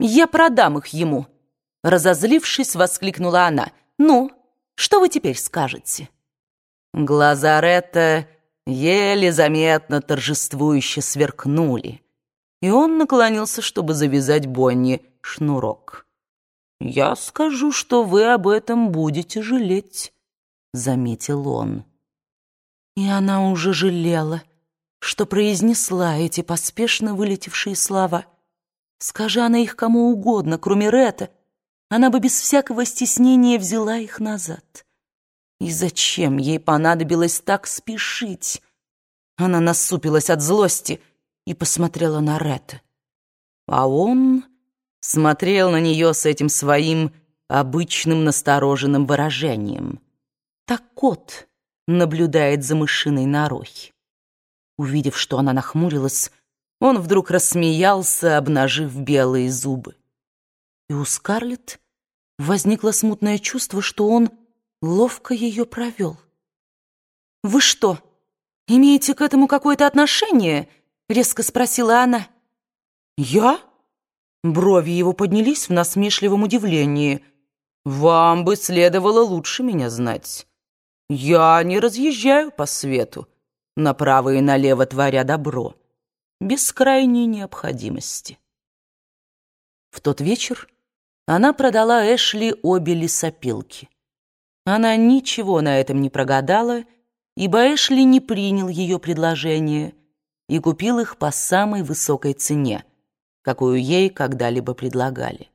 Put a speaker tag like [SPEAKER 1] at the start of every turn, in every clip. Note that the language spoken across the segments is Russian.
[SPEAKER 1] Я продам их ему!» Разозлившись, воскликнула она. «Ну, что вы теперь скажете?» Глаза Ретта еле заметно торжествующе сверкнули, и он наклонился, чтобы завязать Бонни шнурок. «Я скажу, что вы об этом будете жалеть», — заметил он. И она уже жалела, что произнесла эти поспешно вылетевшие слова. Скажи она их кому угодно, кроме Ретта, она бы без всякого стеснения взяла их назад. И зачем ей понадобилось так спешить? Она насупилась от злости и посмотрела на Ретта. А он смотрел на нее с этим своим обычным настороженным выражением. Так кот наблюдает за мышиной норой. Увидев, что она нахмурилась, он вдруг рассмеялся, обнажив белые зубы. И у Скарлетт возникло смутное чувство, что он ловко ее провел. «Вы что, имеете к этому какое-то отношение?» — резко спросила она. «Я?» Брови его поднялись в насмешливом удивлении. «Вам бы следовало лучше меня знать. Я не разъезжаю по свету, направо и налево творя добро, без крайней необходимости». В тот вечер она продала Эшли обе лесопилки. Она ничего на этом не прогадала, ибо Эшли не принял ее предложение и купил их по самой высокой цене, какую ей когда-либо предлагали.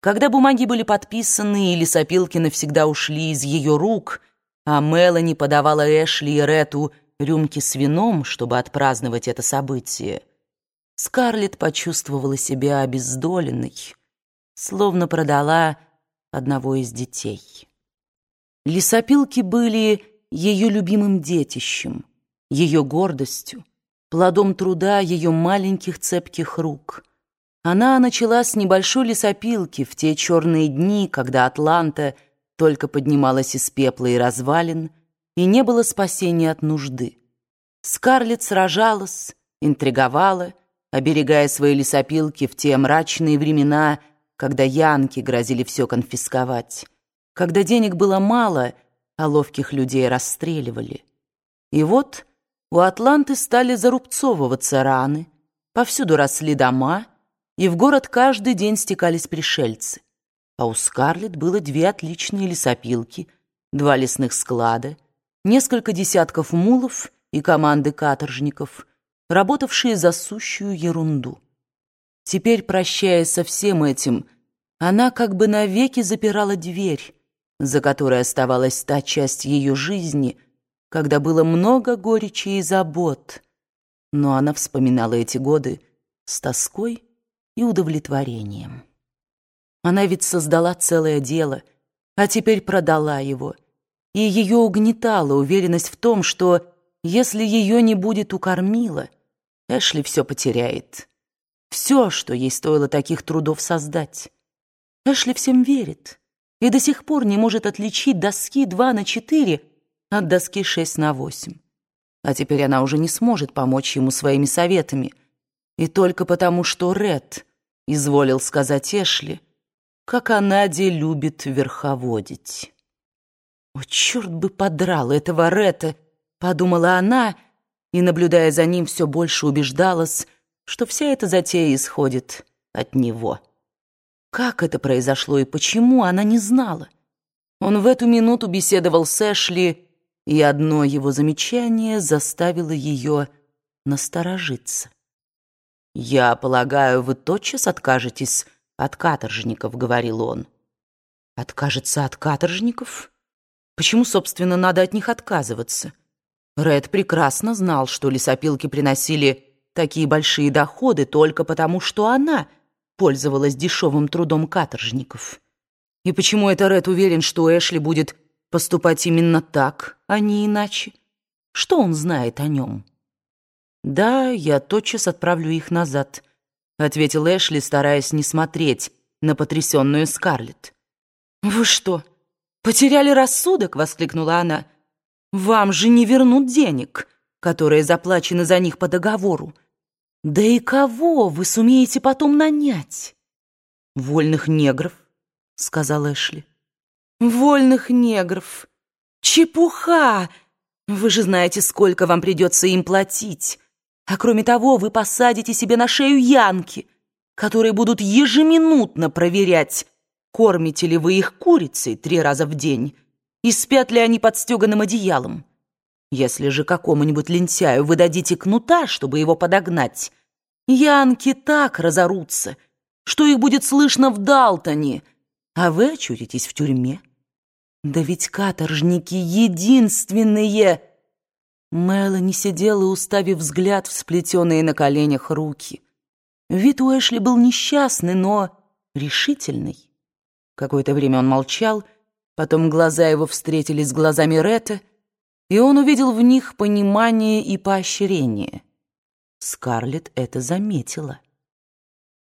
[SPEAKER 1] Когда бумаги были подписаны и лесопилки навсегда ушли из ее рук, а Мелани подавала Эшли и Рету рюмки с вином, чтобы отпраздновать это событие, Скарлетт почувствовала себя обездоленной, словно продала одного из детей. Лесопилки были ее любимым детищем, ее гордостью, плодом труда ее маленьких цепких рук. Она начала с небольшой лесопилки в те черные дни, когда Атланта только поднималась из пепла и развалин, и не было спасения от нужды. Скарлетт сражалась, интриговала, оберегая свои лесопилки в те мрачные времена, когда янки грозили все конфисковать, когда денег было мало, а ловких людей расстреливали. И вот у Атланты стали зарубцовываться раны, повсюду росли дома, и в город каждый день стекались пришельцы. А у Скарлетт было две отличные лесопилки, два лесных склада, несколько десятков мулов и команды каторжников, работавшие за сущую ерунду. Теперь, прощаясь со всем этим, она как бы навеки запирала дверь, за которой оставалась та часть ее жизни, когда было много горечи и забот. Но она вспоминала эти годы с тоской и удовлетворением. Она ведь создала целое дело, а теперь продала его, и ее угнетала уверенность в том, что если ее не будет у кормила, Эшли все потеряет. Все, что ей стоило таких трудов создать. Эшли всем верит и до сих пор не может отличить доски 2 на 4 от доски 6 на 8. А теперь она уже не сможет помочь ему своими советами. И только потому, что Ред изволил сказать Эшли, как Анаде любит верховодить. «О, черт бы подрал этого Ретта!» — подумала она, и, наблюдая за ним, все больше убеждалась, что вся эта затея исходит от него. Как это произошло и почему, она не знала. Он в эту минуту беседовал с Эшли, и одно его замечание заставило ее насторожиться. «Я полагаю, вы тотчас откажетесь от каторжников», — говорил он. «Откажется от каторжников? Почему, собственно, надо от них отказываться?» Ред прекрасно знал, что лесопилки приносили такие большие доходы только потому, что она пользовалась дешевым трудом каторжников. И почему это Ред уверен, что Эшли будет поступать именно так, а не иначе? Что он знает о нем? «Да, я тотчас отправлю их назад», — ответил Эшли, стараясь не смотреть на потрясенную Скарлетт. «Вы что, потеряли рассудок?» — воскликнула она. Вам же не вернут денег, которые заплачены за них по договору. Да и кого вы сумеете потом нанять? «Вольных негров», — сказал Эшли. «Вольных негров! Чепуха! Вы же знаете, сколько вам придется им платить. А кроме того, вы посадите себе на шею янки, которые будут ежеминутно проверять, кормите ли вы их курицей три раза в день и спят ли они под стеганым одеялом. Если же какому-нибудь лентяю вы дадите кнута, чтобы его подогнать, янки так разорутся, что их будет слышно в Далтоне, а вы очутитесь в тюрьме. Да ведь каторжники единственные. Мелани сидела, уставив взгляд в сплетенные на коленях руки. Вид у Эшли был несчастный, но решительный. Какое-то время он молчал, потом глаза его встретились с глазами Ретта, и он увидел в них понимание и поощрение. Скарлетт это заметила.